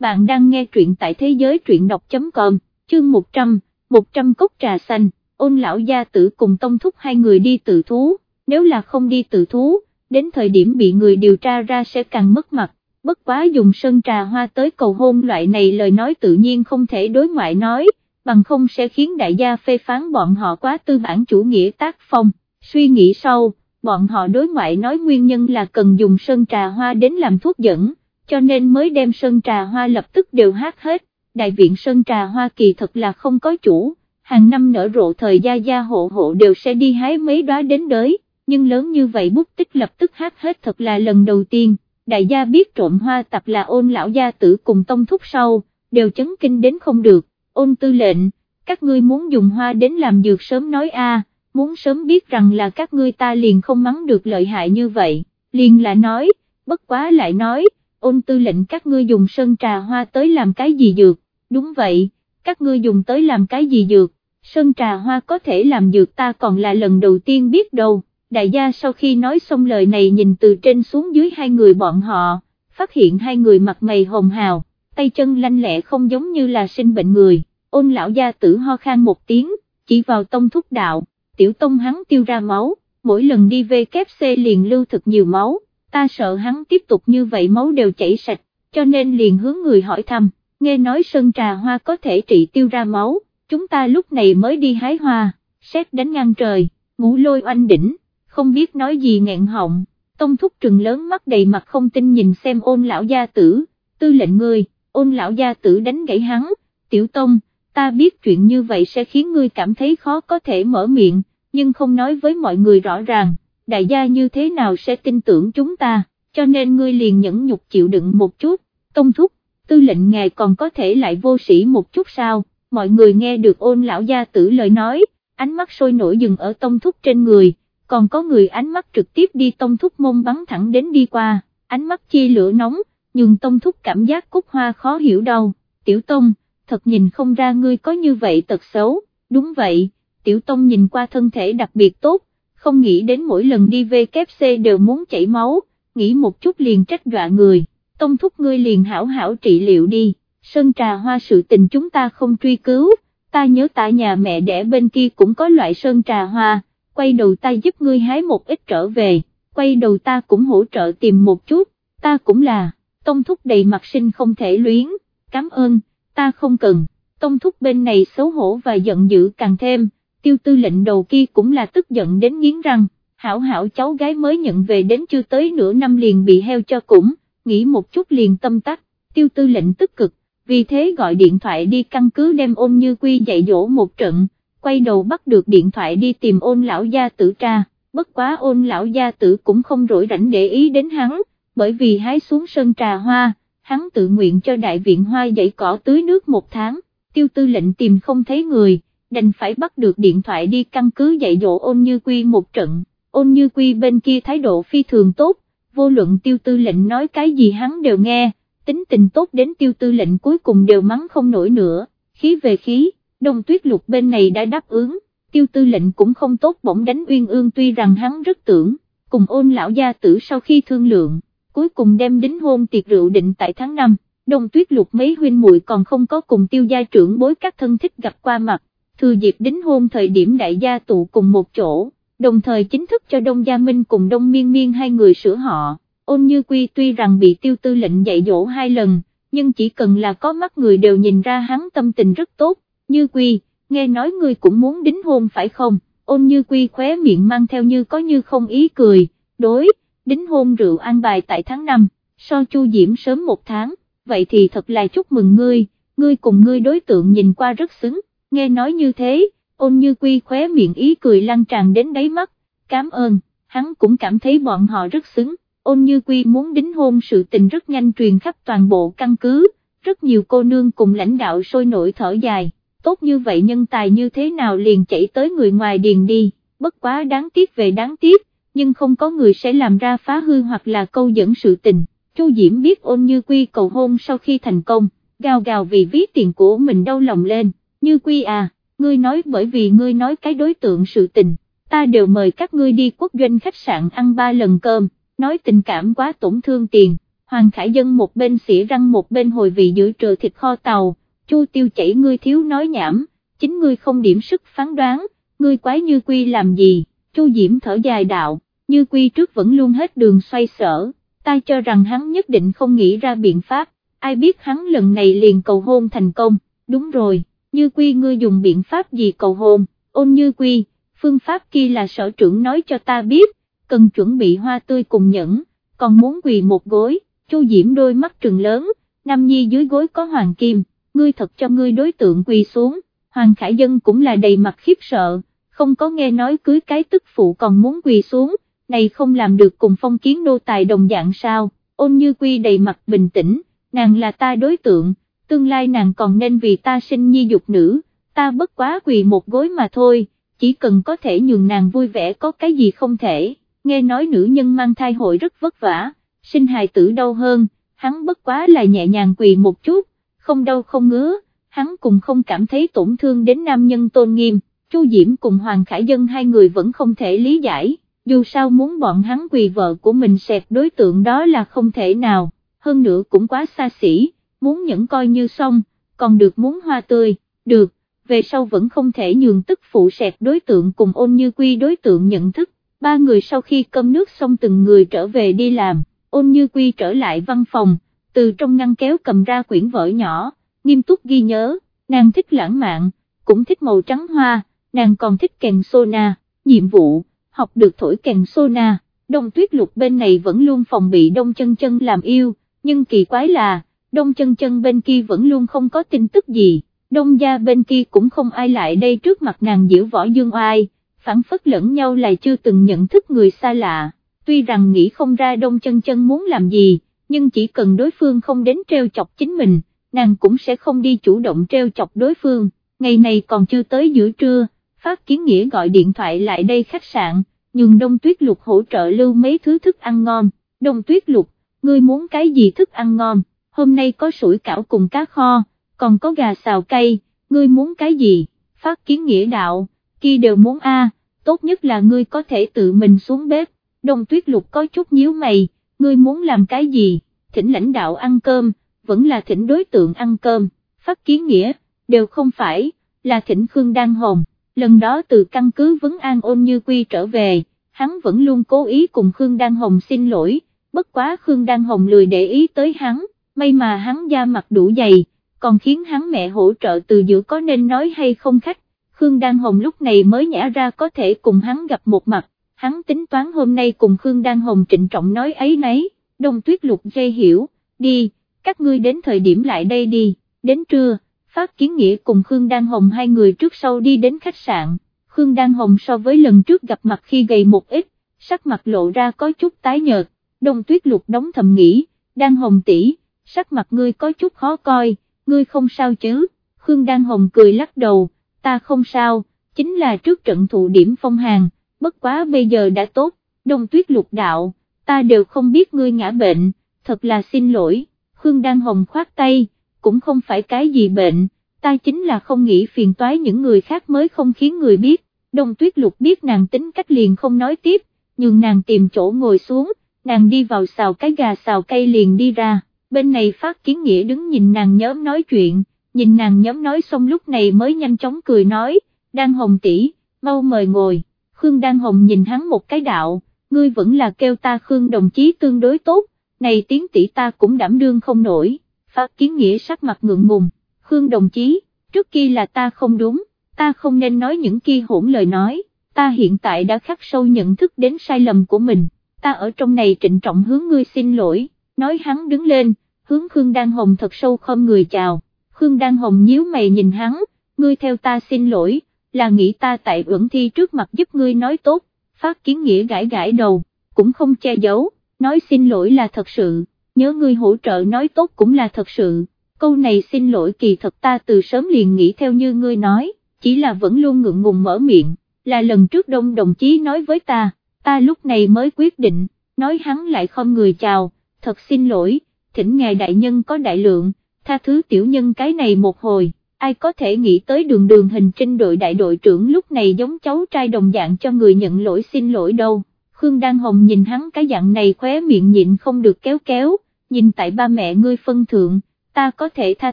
bạn đang nghe truyện tại thế giới truyện đọc.com, chương 100, 100 cốc trà xanh, ôn lão gia tử cùng tông thúc hai người đi tự thú, nếu là không đi tự thú, đến thời điểm bị người điều tra ra sẽ càng mất mặt, bất quá dùng sơn trà hoa tới cầu hôn loại này lời nói tự nhiên không thể đối ngoại nói, bằng không sẽ khiến đại gia phê phán bọn họ quá tư bản chủ nghĩa tác phong, suy nghĩ sâu, bọn họ đối ngoại nói nguyên nhân là cần dùng sơn trà hoa đến làm thuốc dẫn, cho nên mới đem sơn trà hoa lập tức đều hát hết, đại viện sơn trà hoa kỳ thật là không có chủ, hàng năm nở rộ thời gia gia hộ hộ đều sẽ đi hái mấy đóa đến đới, nhưng lớn như vậy bút tích lập tức hát hết thật là lần đầu tiên, đại gia biết trộm hoa tập là ôn lão gia tử cùng tông thúc sau, đều chấn kinh đến không được, ôn tư lệnh, các ngươi muốn dùng hoa đến làm dược sớm nói a, muốn sớm biết rằng là các ngươi ta liền không mắng được lợi hại như vậy, liền là nói, bất quá lại nói, ôn tư lệnh các ngươi dùng sơn trà hoa tới làm cái gì dược, đúng vậy, các ngươi dùng tới làm cái gì dược, sơn trà hoa có thể làm dược ta còn là lần đầu tiên biết đâu, đại gia sau khi nói xong lời này nhìn từ trên xuống dưới hai người bọn họ, phát hiện hai người mặt mày hồng hào, tay chân lanh lẹ không giống như là sinh bệnh người, ôn lão gia tử ho khan một tiếng, chỉ vào tông thúc đạo, tiểu tông hắn tiêu ra máu, mỗi lần đi về kép xe liền lưu thực nhiều máu, ta sợ hắn tiếp tục như vậy máu đều chảy sạch, cho nên liền hướng người hỏi thăm, nghe nói sơn trà hoa có thể trị tiêu ra máu, chúng ta lúc này mới đi hái hoa, xét đánh ngang trời, ngủ lôi oanh đỉnh, không biết nói gì nghẹn họng, tông thúc trừng lớn mắt đầy mặt không tin nhìn xem ôn lão gia tử, tư lệnh ngươi, ôn lão gia tử đánh gãy hắn, tiểu tông, ta biết chuyện như vậy sẽ khiến ngươi cảm thấy khó có thể mở miệng, nhưng không nói với mọi người rõ ràng, đại gia như thế nào sẽ tin tưởng chúng ta, cho nên ngươi liền nhẫn nhục chịu đựng một chút, tông thúc, tư lệnh ngài còn có thể lại vô sĩ một chút sao, mọi người nghe được ôn lão gia tử lời nói, ánh mắt sôi nổi dừng ở tông thúc trên người, còn có người ánh mắt trực tiếp đi tông thúc mông bắn thẳng đến đi qua, ánh mắt chi lửa nóng, nhưng tông thúc cảm giác cúc hoa khó hiểu đâu, tiểu tông, thật nhìn không ra ngươi có như vậy tật xấu, đúng vậy, tiểu tông nhìn qua thân thể đặc biệt tốt, không nghĩ đến mỗi lần đi VKC đều muốn chảy máu, nghĩ một chút liền trách dọa người, tông thúc ngươi liền hảo hảo trị liệu đi, sơn trà hoa sự tình chúng ta không truy cứu, ta nhớ tại nhà mẹ đẻ bên kia cũng có loại sơn trà hoa, quay đầu ta giúp ngươi hái một ít trở về, quay đầu ta cũng hỗ trợ tìm một chút, ta cũng là, tông thúc đầy mặt sinh không thể luyến, cảm ơn, ta không cần, tông thúc bên này xấu hổ và giận dữ càng thêm tiêu tư lệnh đầu kia cũng là tức giận đến nghiến răng, hảo hảo cháu gái mới nhận về đến chưa tới nửa năm liền bị heo cho cũng, nghĩ một chút liền tâm tắc, tiêu tư lệnh tức cực, vì thế gọi điện thoại đi căn cứ đem ôn như quy dạy dỗ một trận, quay đầu bắt được điện thoại đi tìm ôn lão gia tử tra, bất quá ôn lão gia tử cũng không rỗi rảnh để ý đến hắn, bởi vì hái xuống sân trà hoa, hắn tự nguyện cho đại viện hoa dạy cỏ tưới nước một tháng, tiêu tư lệnh tìm không thấy người đành phải bắt được điện thoại đi căn cứ dạy dỗ ôn như quy một trận, ôn như quy bên kia thái độ phi thường tốt, vô luận tiêu tư lệnh nói cái gì hắn đều nghe, tính tình tốt đến tiêu tư lệnh cuối cùng đều mắng không nổi nữa, khí về khí, đông tuyết lục bên này đã đáp ứng, tiêu tư lệnh cũng không tốt bỗng đánh uyên ương tuy rằng hắn rất tưởng, cùng ôn lão gia tử sau khi thương lượng, cuối cùng đem đính hôn tiệc rượu định tại tháng 5, đông tuyết lục mấy huynh muội còn không có cùng tiêu gia trưởng bối các thân thích gặp qua mặt thừa dịp đính hôn thời điểm đại gia tụ cùng một chỗ, đồng thời chính thức cho Đông Gia Minh cùng Đông Miên Miên hai người sửa họ, ôn như quy tuy rằng bị tiêu tư lệnh dạy dỗ hai lần, nhưng chỉ cần là có mắt người đều nhìn ra hắn tâm tình rất tốt, như quy, nghe nói ngươi cũng muốn đính hôn phải không, ôn như quy khóe miệng mang theo như có như không ý cười, đối, đính hôn rượu an bài tại tháng 5, so chu diễm sớm một tháng, vậy thì thật là chúc mừng ngươi, ngươi cùng ngươi đối tượng nhìn qua rất xứng nghe nói như thế, ôn như quy khóe miệng ý cười lan tràn đến đáy mắt, cảm ơn, hắn cũng cảm thấy bọn họ rất xứng, ôn như quy muốn đính hôn sự tình rất nhanh truyền khắp toàn bộ căn cứ, rất nhiều cô nương cùng lãnh đạo sôi nổi thở dài, tốt như vậy nhân tài như thế nào liền chạy tới người ngoài điền đi, bất quá đáng tiếc về đáng tiếc, nhưng không có người sẽ làm ra phá hư hoặc là câu dẫn sự tình, Chu Diễm biết ôn như quy cầu hôn sau khi thành công, gào gào vì ví tiền của mình đau lòng lên như quy à, ngươi nói bởi vì ngươi nói cái đối tượng sự tình, ta đều mời các ngươi đi quốc doanh khách sạn ăn ba lần cơm, nói tình cảm quá tổn thương tiền, Hoàng Khải Dân một bên xỉa răng một bên hồi vị giữ trừ thịt kho tàu, Chu Tiêu chảy ngươi thiếu nói nhảm, chính ngươi không điểm sức phán đoán, ngươi quái như quy làm gì, Chu Diễm thở dài đạo, như quy trước vẫn luôn hết đường xoay sở, ta cho rằng hắn nhất định không nghĩ ra biện pháp, ai biết hắn lần này liền cầu hôn thành công, đúng rồi, như quy ngươi dùng biện pháp gì cầu hôn, ôn như quy, phương pháp kia là sở trưởng nói cho ta biết, cần chuẩn bị hoa tươi cùng nhẫn, còn muốn quỳ một gối, Chu Diễm đôi mắt trừng lớn, Nam Nhi dưới gối có hoàng kim, ngươi thật cho ngươi đối tượng quỳ xuống, Hoàng Khải Dân cũng là đầy mặt khiếp sợ, không có nghe nói cưới cái tức phụ còn muốn quỳ xuống, này không làm được cùng phong kiến nô tài đồng dạng sao, ôn như quy đầy mặt bình tĩnh, nàng là ta đối tượng, tương lai nàng còn nên vì ta sinh nhi dục nữ, ta bất quá quỳ một gối mà thôi, chỉ cần có thể nhường nàng vui vẻ có cái gì không thể, nghe nói nữ nhân mang thai hội rất vất vả, sinh hài tử đau hơn, hắn bất quá là nhẹ nhàng quỳ một chút, không đau không ngứa, hắn cũng không cảm thấy tổn thương đến nam nhân tôn nghiêm, Chu Diễm cùng Hoàng Khải Dân hai người vẫn không thể lý giải, dù sao muốn bọn hắn quỳ vợ của mình xẹt đối tượng đó là không thể nào, hơn nữa cũng quá xa xỉ, muốn nhẫn coi như xong, còn được muốn hoa tươi, được, về sau vẫn không thể nhường tức phụ sẹt đối tượng cùng ôn như quy đối tượng nhận thức, ba người sau khi cơm nước xong từng người trở về đi làm, ôn như quy trở lại văn phòng, từ trong ngăn kéo cầm ra quyển vở nhỏ, nghiêm túc ghi nhớ, nàng thích lãng mạn, cũng thích màu trắng hoa, nàng còn thích kèn sona, nhiệm vụ, học được thổi kèn sona, đông tuyết lục bên này vẫn luôn phòng bị đông chân chân làm yêu, nhưng kỳ quái là, đông chân chân bên kia vẫn luôn không có tin tức gì, đông gia bên kia cũng không ai lại đây trước mặt nàng diễu võ dương oai, phản phất lẫn nhau lại chưa từng nhận thức người xa lạ, tuy rằng nghĩ không ra đông chân chân muốn làm gì, nhưng chỉ cần đối phương không đến treo chọc chính mình, nàng cũng sẽ không đi chủ động treo chọc đối phương, ngày này còn chưa tới giữa trưa, Phát Kiến Nghĩa gọi điện thoại lại đây khách sạn, nhưng Đông Tuyết Lục hỗ trợ lưu mấy thứ thức ăn ngon, Đông Tuyết Lục, ngươi muốn cái gì thức ăn ngon, hôm nay có sủi cảo cùng cá kho, còn có gà xào cay, ngươi muốn cái gì, Phát Kiến Nghĩa đạo, kia đều muốn a, tốt nhất là ngươi có thể tự mình xuống bếp, Đông Tuyết Lục có chút nhíu mày, ngươi muốn làm cái gì, thỉnh lãnh đạo ăn cơm, vẫn là thỉnh đối tượng ăn cơm, phát kiến nghĩa, đều không phải, là thỉnh Khương Đan Hồng, lần đó từ căn cứ vấn an ôn như quy trở về, hắn vẫn luôn cố ý cùng Khương Đan Hồng xin lỗi, bất quá Khương Đan Hồng lười để ý tới hắn, may mà hắn da mặt đủ dày, còn khiến hắn mẹ hỗ trợ từ giữa có nên nói hay không khách, Khương Đan Hồng lúc này mới nhả ra có thể cùng hắn gặp một mặt, hắn tính toán hôm nay cùng Khương Đan Hồng trịnh trọng nói ấy nấy, đông tuyết lục dây hiểu, đi các ngươi đến thời điểm lại đây đi, đến trưa, Phát Kiến Nghĩa cùng Khương Đan Hồng hai người trước sau đi đến khách sạn, Khương Đan Hồng so với lần trước gặp mặt khi gầy một ít, sắc mặt lộ ra có chút tái nhợt, đông tuyết lục đóng thầm nghĩ, Đan Hồng tỷ, sắc mặt ngươi có chút khó coi, ngươi không sao chứ, Khương Đan Hồng cười lắc đầu, ta không sao, chính là trước trận thụ điểm phong hàng, bất quá bây giờ đã tốt, đông tuyết lục đạo, ta đều không biết ngươi ngã bệnh, thật là xin lỗi. Khương Đan Hồng khoát tay, cũng không phải cái gì bệnh, ta chính là không nghĩ phiền toái những người khác mới không khiến người biết, Đông Tuyết Lục biết nàng tính cách liền không nói tiếp, nhưng nàng tìm chỗ ngồi xuống, nàng đi vào xào cái gà xào cây liền đi ra, bên này phát kiến nghĩa đứng nhìn nàng nhóm nói chuyện, nhìn nàng nhóm nói xong lúc này mới nhanh chóng cười nói, đang Hồng tỷ, mau mời ngồi, Khương đang Hồng nhìn hắn một cái đạo, ngươi vẫn là kêu ta Khương đồng chí tương đối tốt, này tiếng tỷ ta cũng đảm đương không nổi, phát kiến nghĩa sắc mặt ngượng ngùng, Khương đồng chí, trước kia là ta không đúng, ta không nên nói những kia hỗn lời nói, ta hiện tại đã khắc sâu nhận thức đến sai lầm của mình, ta ở trong này trịnh trọng hướng ngươi xin lỗi, nói hắn đứng lên, hướng Khương Đan Hồng thật sâu không người chào, Khương Đan Hồng nhíu mày nhìn hắn, ngươi theo ta xin lỗi, là nghĩ ta tại ưỡng thi trước mặt giúp ngươi nói tốt, phát kiến nghĩa gãi gãi đầu, cũng không che giấu nói xin lỗi là thật sự, nhớ ngươi hỗ trợ nói tốt cũng là thật sự, câu này xin lỗi kỳ thật ta từ sớm liền nghĩ theo như ngươi nói, chỉ là vẫn luôn ngượng ngùng mở miệng, là lần trước đông đồng chí nói với ta, ta lúc này mới quyết định, nói hắn lại không người chào, thật xin lỗi, thỉnh ngài đại nhân có đại lượng, tha thứ tiểu nhân cái này một hồi, ai có thể nghĩ tới đường đường hình trinh đội đại đội trưởng lúc này giống cháu trai đồng dạng cho người nhận lỗi xin lỗi đâu. Khương Đan Hồng nhìn hắn cái dạng này khóe miệng nhịn không được kéo kéo, nhìn tại ba mẹ ngươi phân thượng, ta có thể tha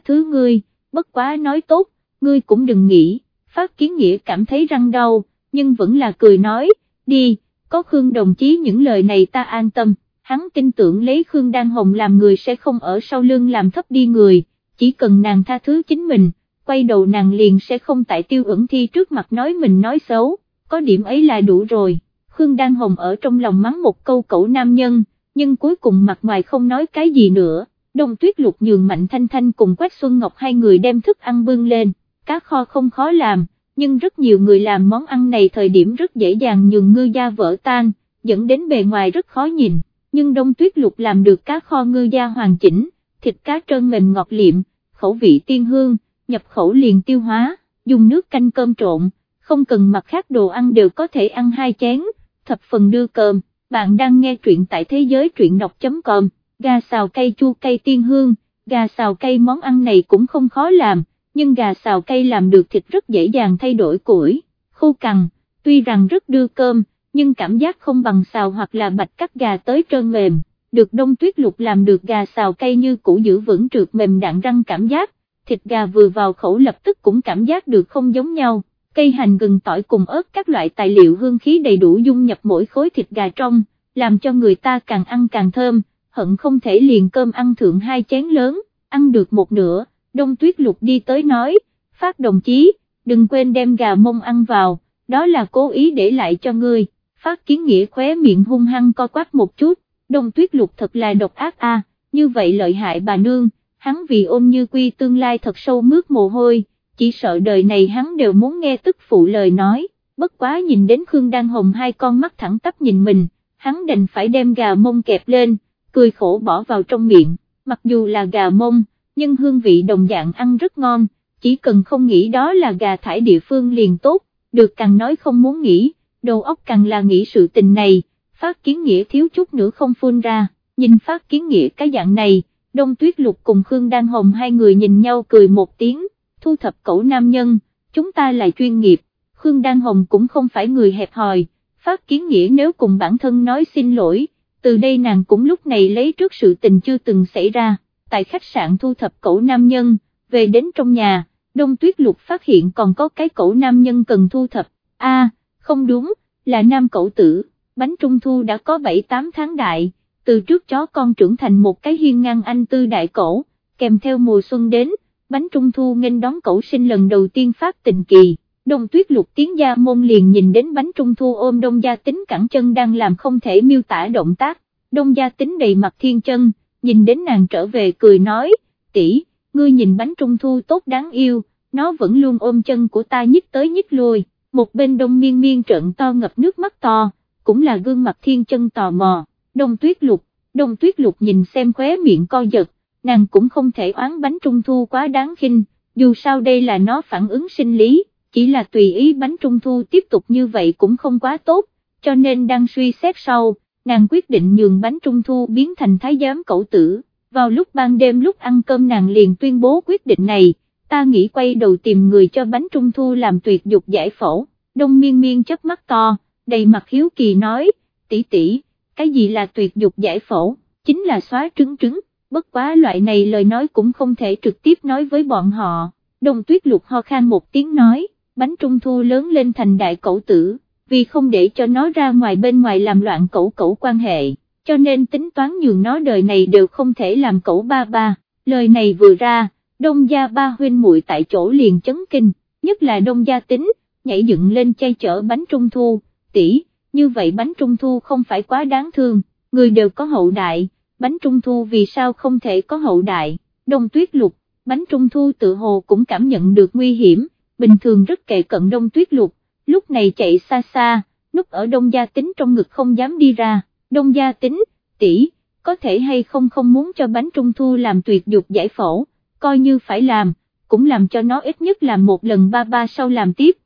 thứ ngươi, bất quá nói tốt, ngươi cũng đừng nghĩ, phát kiến nghĩa cảm thấy răng đau, nhưng vẫn là cười nói, đi, có Khương đồng chí những lời này ta an tâm, hắn tin tưởng lấy Khương Đan Hồng làm người sẽ không ở sau lưng làm thấp đi người, chỉ cần nàng tha thứ chính mình, quay đầu nàng liền sẽ không tại tiêu ẩn thi trước mặt nói mình nói xấu, có điểm ấy là đủ rồi, Khương Đan Hồng ở trong lòng mắng một câu cẩu nam nhân, nhưng cuối cùng mặt ngoài không nói cái gì nữa, đông tuyết lục nhường Mạnh Thanh Thanh cùng Quách Xuân Ngọc hai người đem thức ăn bưng lên, cá kho không khó làm, nhưng rất nhiều người làm món ăn này thời điểm rất dễ dàng nhường ngư da vỡ tan, dẫn đến bề ngoài rất khó nhìn, nhưng đông tuyết lục làm được cá kho ngư da hoàn chỉnh, thịt cá trơn mềm ngọt liệm, khẩu vị tiên hương, nhập khẩu liền tiêu hóa, dùng nước canh cơm trộn, không cần mặt khác đồ ăn đều có thể ăn hai chén, thập phần đưa cơm, bạn đang nghe truyện tại thế giới truyện đọc.com, gà xào cây chua cây tiên hương, gà xào cây món ăn này cũng không khó làm, nhưng gà xào cây làm được thịt rất dễ dàng thay đổi củi, khô cằn, tuy rằng rất đưa cơm, nhưng cảm giác không bằng xào hoặc là bạch cắt gà tới trơn mềm, được đông tuyết lục làm được gà xào cây như cũ giữ vững trượt mềm đạn răng cảm giác, thịt gà vừa vào khẩu lập tức cũng cảm giác được không giống nhau, cây hành gừng tỏi cùng ớt các loại tài liệu hương khí đầy đủ dung nhập mỗi khối thịt gà trong, làm cho người ta càng ăn càng thơm, hận không thể liền cơm ăn thượng hai chén lớn, ăn được một nửa đông tuyết lục đi tới nói, phát đồng chí, đừng quên đem gà mông ăn vào, đó là cố ý để lại cho ngươi, phát kiến nghĩa khóe miệng hung hăng co quát một chút, đông tuyết lục thật là độc ác a, như vậy lợi hại bà nương, hắn vì ôm như quy tương lai thật sâu mướt mồ hôi, chỉ sợ đời này hắn đều muốn nghe tức phụ lời nói, bất quá nhìn đến Khương Đan Hồng hai con mắt thẳng tắp nhìn mình, hắn đành phải đem gà mông kẹp lên, cười khổ bỏ vào trong miệng, mặc dù là gà mông, nhưng hương vị đồng dạng ăn rất ngon, chỉ cần không nghĩ đó là gà thải địa phương liền tốt, được càng nói không muốn nghĩ, đầu óc càng là nghĩ sự tình này, phát kiến nghĩa thiếu chút nữa không phun ra, nhìn phát kiến nghĩa cái dạng này, đông tuyết lục cùng Khương Đan Hồng hai người nhìn nhau cười một tiếng, thu thập cậu nam nhân, chúng ta là chuyên nghiệp, Khương Đan Hồng cũng không phải người hẹp hòi, phát kiến nghĩa nếu cùng bản thân nói xin lỗi, từ đây nàng cũng lúc này lấy trước sự tình chưa từng xảy ra tại khách sạn thu thập cậu nam nhân, về đến trong nhà, đông tuyết lục phát hiện còn có cái cậu nam nhân cần thu thập, a không đúng, là nam cậu tử, bánh trung thu đã có 7-8 tháng đại, từ trước chó con trưởng thành một cái hiên ngang anh tư đại cổ, kèm theo mùa xuân đến, bánh trung thu nghênh đón cậu sinh lần đầu tiên phát tình kỳ. Đông tuyết lục tiếng gia môn liền nhìn đến bánh trung thu ôm đông gia tính cẳng chân đang làm không thể miêu tả động tác, đông gia tính đầy mặt thiên chân, nhìn đến nàng trở về cười nói, tỷ, ngươi nhìn bánh trung thu tốt đáng yêu, nó vẫn luôn ôm chân của ta nhích tới nhích lui, một bên đông miên miên trận to ngập nước mắt to, cũng là gương mặt thiên chân tò mò, đông tuyết lục, đông tuyết lục nhìn xem khóe miệng co giật, nàng cũng không thể oán bánh trung thu quá đáng khinh, dù sao đây là nó phản ứng sinh lý, chỉ là tùy ý bánh trung thu tiếp tục như vậy cũng không quá tốt, cho nên đang suy xét sau nàng quyết định nhường bánh trung thu biến thành thái giám cậu tử, vào lúc ban đêm lúc ăn cơm nàng liền tuyên bố quyết định này, ta nghĩ quay đầu tìm người cho bánh trung thu làm tuyệt dục giải phẫu, đông miên miên chớp mắt to, đầy mặt hiếu kỳ nói, tỷ tỷ, cái gì là tuyệt dục giải phẫu, chính là xóa trứng trứng, bất quá loại này lời nói cũng không thể trực tiếp nói với bọn họ, đông tuyết lục ho khan một tiếng nói, bánh trung thu lớn lên thành đại cậu tử vì không để cho nó ra ngoài bên ngoài làm loạn cẩu cẩu quan hệ, cho nên tính toán nhường nó đời này đều không thể làm cẩu ba ba, lời này vừa ra, đông gia ba huynh muội tại chỗ liền chấn kinh, nhất là đông gia tính, nhảy dựng lên chay chở bánh trung thu, tỷ, như vậy bánh trung thu không phải quá đáng thương, người đều có hậu đại, bánh trung thu vì sao không thể có hậu đại, đông tuyết lục, bánh trung thu tự hồ cũng cảm nhận được nguy hiểm, bình thường rất kệ cận đông tuyết lục, lúc này chạy xa xa, núp ở đông gia tính trong ngực không dám đi ra, đông gia tính, tỷ, có thể hay không không muốn cho bánh trung thu làm tuyệt dục giải phẫu, coi như phải làm, cũng làm cho nó ít nhất làm một lần ba ba sau làm tiếp.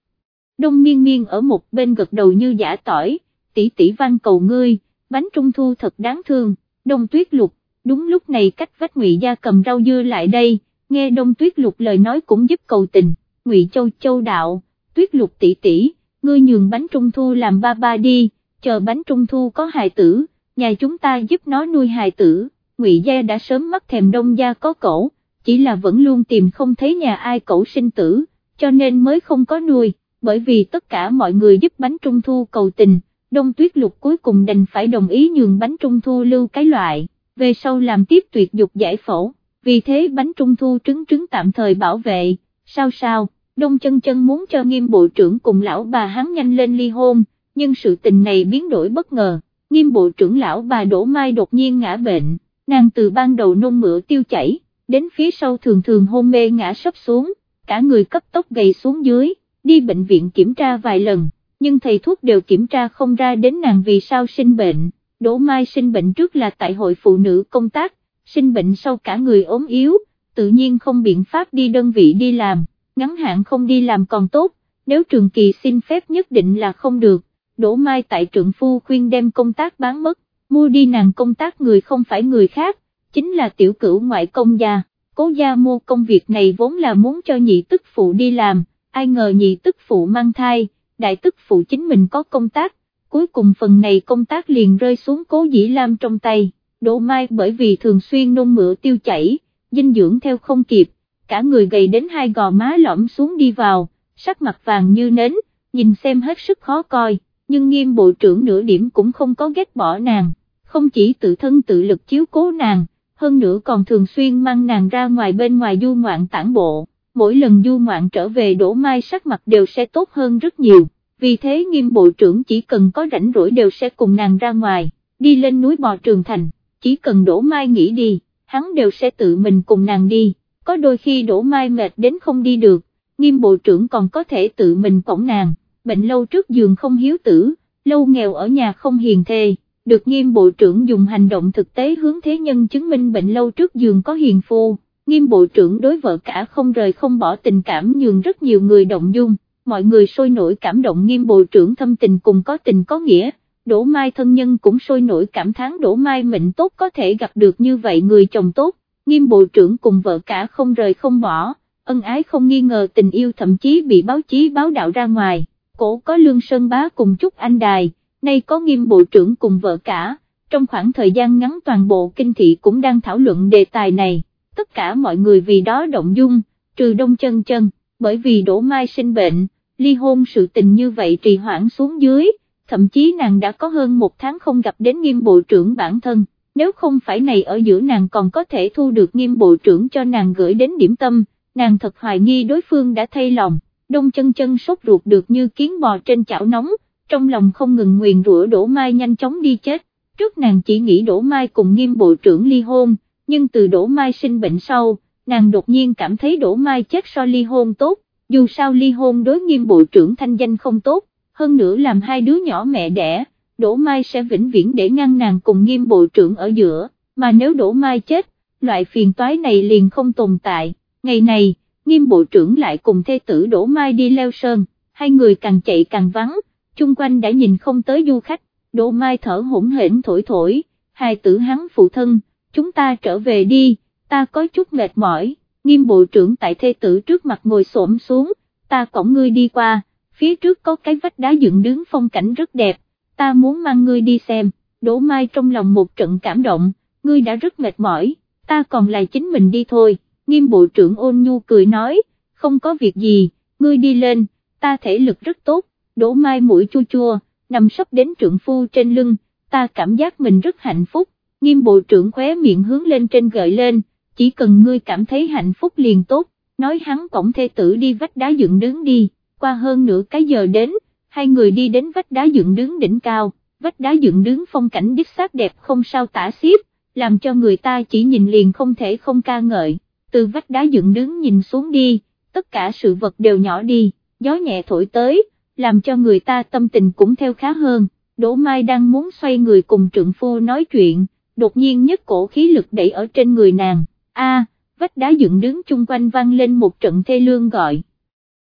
Đông miên miên ở một bên gật đầu như giả tỏi, tỷ tỷ van cầu ngươi, bánh trung thu thật đáng thương, đông tuyết lục, đúng lúc này cách vách ngụy gia cầm rau dưa lại đây, nghe đông tuyết lục lời nói cũng giúp cầu tình, ngụy châu châu đạo tuyết lục tỷ tỷ, ngươi nhường bánh trung thu làm ba ba đi, chờ bánh trung thu có hài tử, nhà chúng ta giúp nó nuôi hài tử, Ngụy Gia đã sớm mắc thèm đông gia có cổ chỉ là vẫn luôn tìm không thấy nhà ai cậu sinh tử, cho nên mới không có nuôi, bởi vì tất cả mọi người giúp bánh trung thu cầu tình, đông tuyết lục cuối cùng đành phải đồng ý nhường bánh trung thu lưu cái loại, về sau làm tiếp tuyệt dục giải phẫu, vì thế bánh trung thu trứng trứng tạm thời bảo vệ, sao sao, đông chân chân muốn cho nghiêm bộ trưởng cùng lão bà hắn nhanh lên ly hôn, nhưng sự tình này biến đổi bất ngờ, nghiêm bộ trưởng lão bà Đỗ Mai đột nhiên ngã bệnh, nàng từ ban đầu nôn mửa tiêu chảy, đến phía sau thường thường hôn mê ngã sấp xuống, cả người cấp tốc gầy xuống dưới, đi bệnh viện kiểm tra vài lần, nhưng thầy thuốc đều kiểm tra không ra đến nàng vì sao sinh bệnh, Đỗ Mai sinh bệnh trước là tại hội phụ nữ công tác, sinh bệnh sau cả người ốm yếu, tự nhiên không biện pháp đi đơn vị đi làm, ngắn hạn không đi làm còn tốt, nếu trường kỳ xin phép nhất định là không được, Đỗ Mai tại trượng phu khuyên đem công tác bán mất, mua đi nàng công tác người không phải người khác, chính là tiểu cửu ngoại công gia, cố gia mua công việc này vốn là muốn cho nhị tức phụ đi làm, ai ngờ nhị tức phụ mang thai, đại tức phụ chính mình có công tác, cuối cùng phần này công tác liền rơi xuống cố dĩ lam trong tay, Đỗ Mai bởi vì thường xuyên nôn mửa tiêu chảy, dinh dưỡng theo không kịp, cả người gầy đến hai gò má lõm xuống đi vào, sắc mặt vàng như nến, nhìn xem hết sức khó coi, nhưng nghiêm bộ trưởng nửa điểm cũng không có ghét bỏ nàng, không chỉ tự thân tự lực chiếu cố nàng, hơn nữa còn thường xuyên mang nàng ra ngoài bên ngoài du ngoạn tản bộ, mỗi lần du ngoạn trở về đổ mai sắc mặt đều sẽ tốt hơn rất nhiều, vì thế nghiêm bộ trưởng chỉ cần có rảnh rỗi đều sẽ cùng nàng ra ngoài, đi lên núi bò trường thành, chỉ cần đổ mai nghỉ đi, hắn đều sẽ tự mình cùng nàng đi, có đôi khi đổ mai mệt đến không đi được, nghiêm bộ trưởng còn có thể tự mình cổng nàng, bệnh lâu trước giường không hiếu tử, lâu nghèo ở nhà không hiền thê được nghiêm bộ trưởng dùng hành động thực tế hướng thế nhân chứng minh bệnh lâu trước giường có hiền phu, nghiêm bộ trưởng đối vợ cả không rời không bỏ tình cảm nhường rất nhiều người động dung, mọi người sôi nổi cảm động nghiêm bộ trưởng thâm tình cùng có tình có nghĩa, Đỗ Mai thân nhân cũng sôi nổi cảm thán Đỗ Mai mệnh tốt có thể gặp được như vậy người chồng tốt, nghiêm bộ trưởng cùng vợ cả không rời không bỏ, ân ái không nghi ngờ tình yêu thậm chí bị báo chí báo đạo ra ngoài, cổ có lương sơn bá cùng chúc anh đài nay có nghiêm bộ trưởng cùng vợ cả, trong khoảng thời gian ngắn toàn bộ kinh thị cũng đang thảo luận đề tài này, tất cả mọi người vì đó động dung, trừ đông chân chân, bởi vì đổ mai sinh bệnh, ly hôn sự tình như vậy trì hoãn xuống dưới, thậm chí nàng đã có hơn một tháng không gặp đến nghiêm bộ trưởng bản thân, nếu không phải này ở giữa nàng còn có thể thu được nghiêm bộ trưởng cho nàng gửi đến điểm tâm, nàng thật hoài nghi đối phương đã thay lòng, đông chân chân sốt ruột được như kiến bò trên chảo nóng, trong lòng không ngừng nguyền rủa Đỗ Mai nhanh chóng đi chết, trước nàng chỉ nghĩ Đỗ Mai cùng nghiêm bộ trưởng ly hôn, nhưng từ Đỗ Mai sinh bệnh sau, nàng đột nhiên cảm thấy Đỗ Mai chết so ly hôn tốt, dù sao ly hôn đối nghiêm bộ trưởng thanh danh không tốt, hơn nữa làm hai đứa nhỏ mẹ đẻ, Đỗ Mai sẽ vĩnh viễn để ngăn nàng cùng nghiêm bộ trưởng ở giữa, mà nếu Đỗ Mai chết, loại phiền toái này liền không tồn tại, ngày này, nghiêm bộ trưởng lại cùng thê tử Đỗ Mai đi leo sơn, hai người càng chạy càng vắng, chung quanh đã nhìn không tới du khách, Đỗ Mai thở hỗn hển thổi thổi, hài tử hắn phụ thân, chúng ta trở về đi, ta có chút mệt mỏi, nghiêm bộ trưởng tại thê tử trước mặt ngồi xổm xuống, ta cổng ngươi đi qua, phía trước có cái vách đá dựng đứng phong cảnh rất đẹp, ta muốn mang ngươi đi xem, Đỗ Mai trong lòng một trận cảm động, ngươi đã rất mệt mỏi, ta còn là chính mình đi thôi, nghiêm bộ trưởng ôn nhu cười nói, không có việc gì, ngươi đi lên, ta thể lực rất tốt, đổ mai mũi chua chua, nằm sấp đến trượng phu trên lưng, ta cảm giác mình rất hạnh phúc, nghiêm bộ trưởng khóe miệng hướng lên trên gợi lên, chỉ cần ngươi cảm thấy hạnh phúc liền tốt, nói hắn cổng thê tử đi vách đá dựng đứng đi, qua hơn nửa cái giờ đến, hai người đi đến vách đá dựng đứng đỉnh cao, vách đá dựng đứng phong cảnh đích xác đẹp không sao tả xiết, làm cho người ta chỉ nhìn liền không thể không ca ngợi, từ vách đá dựng đứng nhìn xuống đi, tất cả sự vật đều nhỏ đi, gió nhẹ thổi tới, làm cho người ta tâm tình cũng theo khá hơn, Đỗ Mai đang muốn xoay người cùng trượng phu nói chuyện, đột nhiên nhất cổ khí lực đẩy ở trên người nàng, a vách đá dựng đứng chung quanh vang lên một trận thê lương gọi.